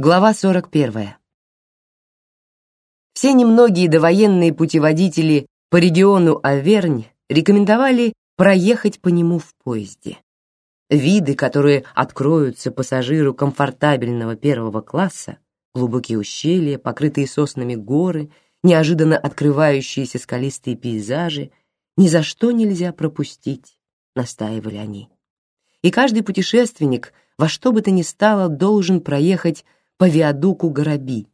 Глава 41. Все немногие довоенные путеводители по региону Авернь рекомендовали проехать по нему в поезде. Виды, которые откроются пассажиру комфортабельного первого класса, глубокие ущелья, покрытые соснами горы, неожиданно открывающиеся скалистые пейзажи, ни за что нельзя пропустить, настаивали они. И каждый путешественник во что бы то ни стало должен проехать по виадуку Гораби,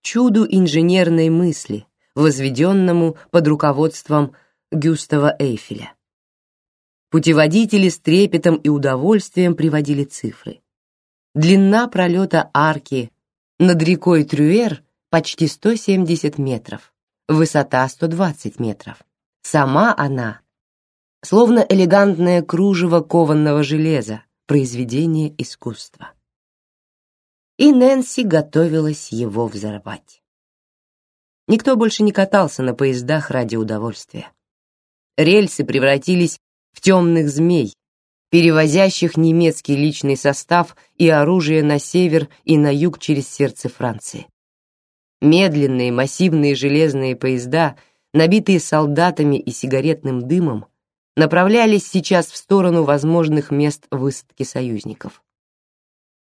чуду инженерной мысли, возведенному под руководством Гюстава Эйфеля. Путеводители с трепетом и удовольствием приводили цифры. Длина пролета арки над рекой Трюэр почти 170 метров, высота 120 метров. Сама она словно элегантное кружево кованного железа, произведение искусства и Нэнси готовилась его взорвать. Никто больше не катался на поездах ради удовольствия. Рельсы превратились в темных змей, перевозящих немецкий личный состав и оружие на север и на юг через сердце Франции. Медленные массивные железные поезда, набитые солдатами и сигаретным дымом, направлялись сейчас в сторону возможных мест высадки союзников.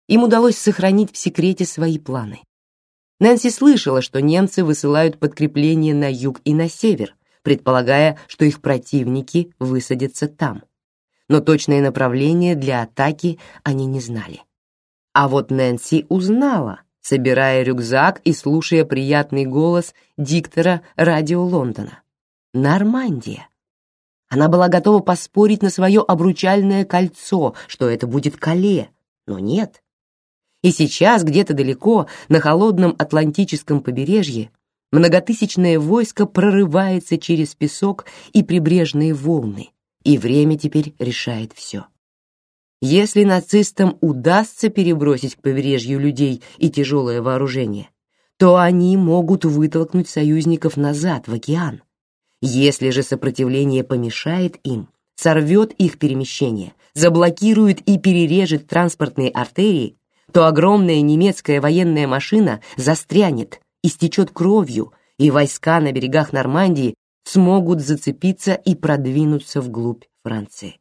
Им удалось сохранить в секрете свои планы. Нэнси слышала, что немцы высылают подкрепления на юг и на север, предполагая, что их противники высадятся там. Но точное направление для атаки они не знали. А вот Нэнси узнала, собирая рюкзак и слушая приятный голос диктора радио Лондона. Нормандия. Она была готова поспорить на свое обручальное кольцо, что это будет Кале, но нет. И сейчас где-то далеко, на холодном Атлантическом побережье, многотысячное войско прорывается через песок и прибрежные волны, и время теперь решает все. Если нацистам удастся перебросить к побережью людей и тяжелое вооружение, то они могут вытолкнуть союзников назад в океан. Если же сопротивление помешает им, сорвет их перемещение, заблокирует и перережет транспортные артерии, то огромная немецкая военная машина застрянет, истечет кровью, и войска на берегах Нормандии смогут зацепиться и продвинуться вглубь Франции.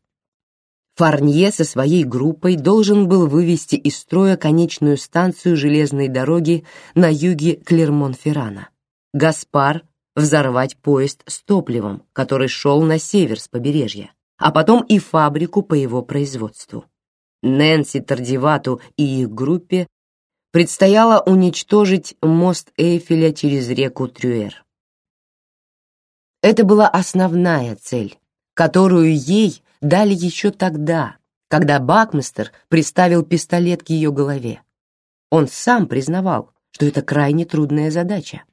Фарнье со своей группой должен был вывести из строя конечную станцию железной дороги на юге Клермон-Феррана. Гаспар взорвать поезд с топливом, который шел на север с побережья, а потом и фабрику по его производству. Нэнси Тардивату и их группе предстояло уничтожить мост Эйфеля через реку Трюэр. Это была основная цель, которую ей дали еще тогда, когда Бакмистер приставил пистолет к ее голове. Он сам признавал, что это крайне трудная задача.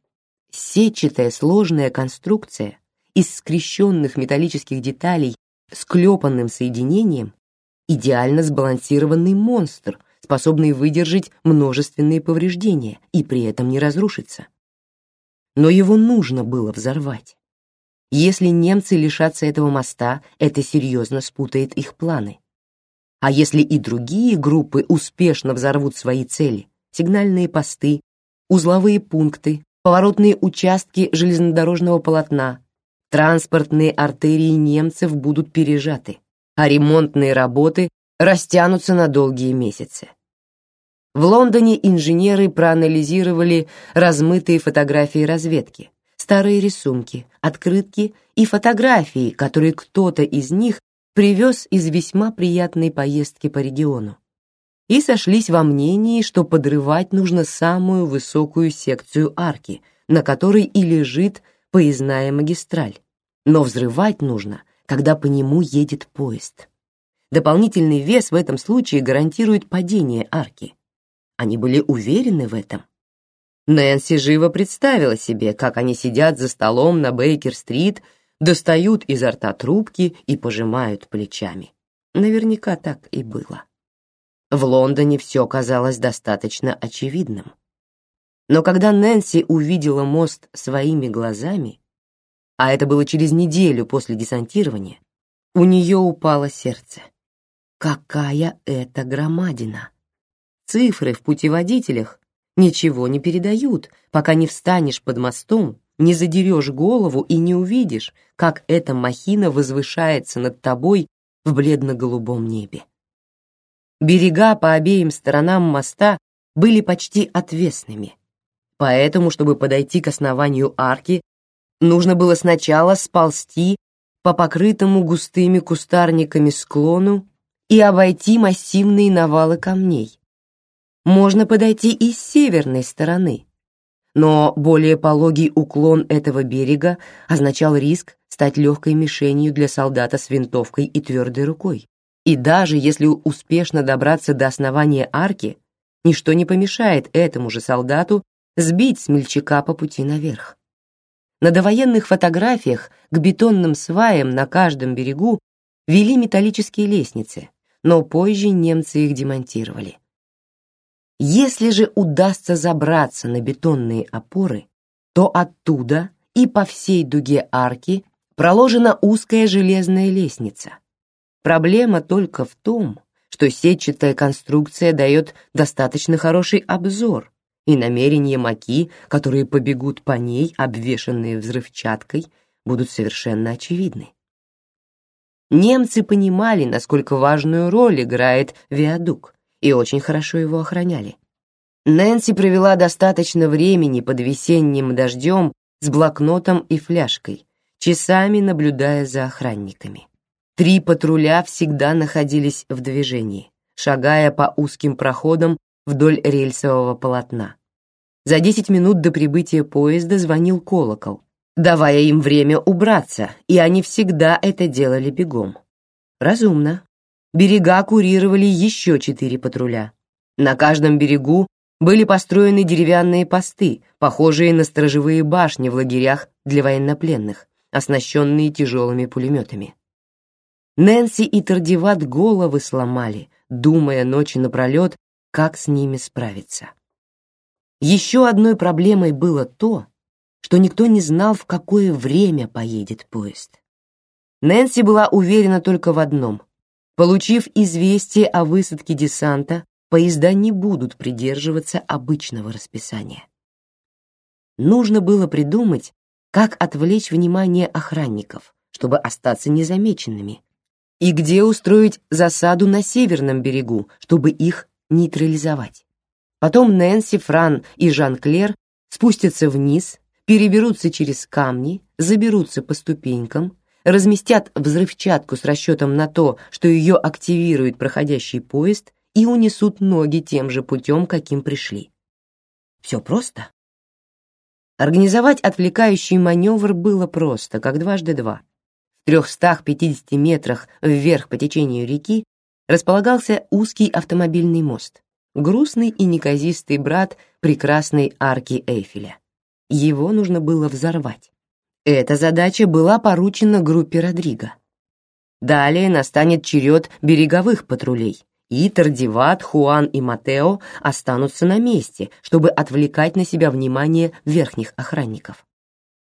Сетчатая сложная конструкция из скрещенных металлических деталей с клепанным соединением идеально сбалансированный монстр, способный выдержать множественные повреждения и при этом не разрушиться. Но его нужно было взорвать. Если немцы лишатся этого моста, это серьезно спутает их планы. А если и другие группы успешно взорвут свои цели, сигнальные посты, узловые пункты, поворотные участки железнодорожного полотна, транспортные артерии немцев будут пережаты а ремонтные работы растянутся на долгие месяцы. В Лондоне инженеры проанализировали размытые фотографии разведки, старые рисунки, открытки и фотографии, которые кто-то из них привез из весьма приятной поездки по региону. И сошлись во мнении, что подрывать нужно самую высокую секцию арки, на которой и лежит поездная магистраль. Но взрывать нужно когда по нему едет поезд. Дополнительный вес в этом случае гарантирует падение арки. Они были уверены в этом. Нэнси живо представила себе, как они сидят за столом на Бейкер-стрит, достают изо рта трубки и пожимают плечами. Наверняка так и было. В Лондоне все казалось достаточно очевидным. Но когда Нэнси увидела мост своими глазами, а это было через неделю после десантирования, у нее упало сердце. Какая это громадина! Цифры в путеводителях ничего не передают, пока не встанешь под мостом, не задерешь голову и не увидишь, как эта махина возвышается над тобой в бледно-голубом небе. Берега по обеим сторонам моста были почти отвесными, поэтому, чтобы подойти к основанию арки, нужно было сначала сползти по покрытому густыми кустарниками склону и обойти массивные навалы камней. Можно подойти и с северной стороны, но более пологий уклон этого берега означал риск стать легкой мишенью для солдата с винтовкой и твердой рукой. И даже если успешно добраться до основания арки, ничто не помешает этому же солдату сбить смельчака по пути наверх. На довоенных фотографиях к бетонным сваям на каждом берегу вели металлические лестницы, но позже немцы их демонтировали. Если же удастся забраться на бетонные опоры, то оттуда и по всей дуге арки проложена узкая железная лестница. Проблема только в том, что сетчатая конструкция дает достаточно хороший обзор, и намерения маки, которые побегут по ней, обвешанные взрывчаткой, будут совершенно очевидны. Немцы понимали, насколько важную роль играет виадук, и очень хорошо его охраняли. Нэнси провела достаточно времени под весенним дождем с блокнотом и фляжкой, часами наблюдая за охранниками. Три патруля всегда находились в движении, шагая по узким проходам вдоль рельсового полотна. За десять минут до прибытия поезда звонил колокол, давая им время убраться, и они всегда это делали бегом. Разумно. Берега курировали еще четыре патруля. На каждом берегу были построены деревянные посты, похожие на сторожевые башни в лагерях для военнопленных, оснащенные тяжелыми пулеметами. Нэнси и Тардиват головы сломали, думая ночи напролет, как с ними справиться. Еще одной проблемой было то, что никто не знал, в какое время поедет поезд. Нэнси была уверена только в одном. Получив известие о высадке десанта, поезда не будут придерживаться обычного расписания. Нужно было придумать, как отвлечь внимание охранников, чтобы остаться незамеченными, и где устроить засаду на северном берегу, чтобы их нейтрализовать. Потом Нэнси, Фран и Жан-Клер спустятся вниз, переберутся через камни, заберутся по ступенькам, разместят взрывчатку с расчетом на то, что ее активирует проходящий поезд и унесут ноги тем же путем, каким пришли. Все просто. Организовать отвлекающий маневр было просто, как дважды два. В 350 метрах вверх по течению реки располагался узкий автомобильный мост, грустный и неказистый брат прекрасной арки Эйфеля. Его нужно было взорвать. Эта задача была поручена группе Родриго. Далее настанет черед береговых патрулей, и Тардиват, Хуан и Матео останутся на месте, чтобы отвлекать на себя внимание верхних охранников.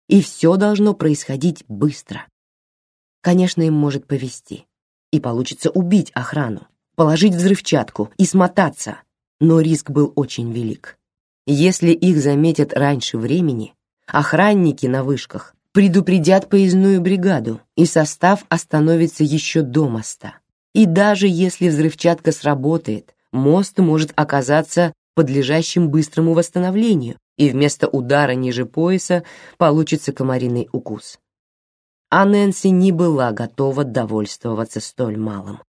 И все должно происходить быстро. Конечно, им может повезти, и получится убить охрану, положить взрывчатку и смотаться, но риск был очень велик. Если их заметят раньше времени, охранники на вышках предупредят поездную бригаду, и состав остановится еще до моста. И даже если взрывчатка сработает, мост может оказаться подлежащим быстрому восстановлению, и вместо удара ниже пояса получится комариный укус. А Нэнси не была готова довольствоваться столь малым.